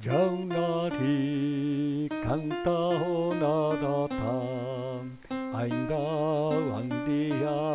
Jaunari kanta hona data, hain da handia.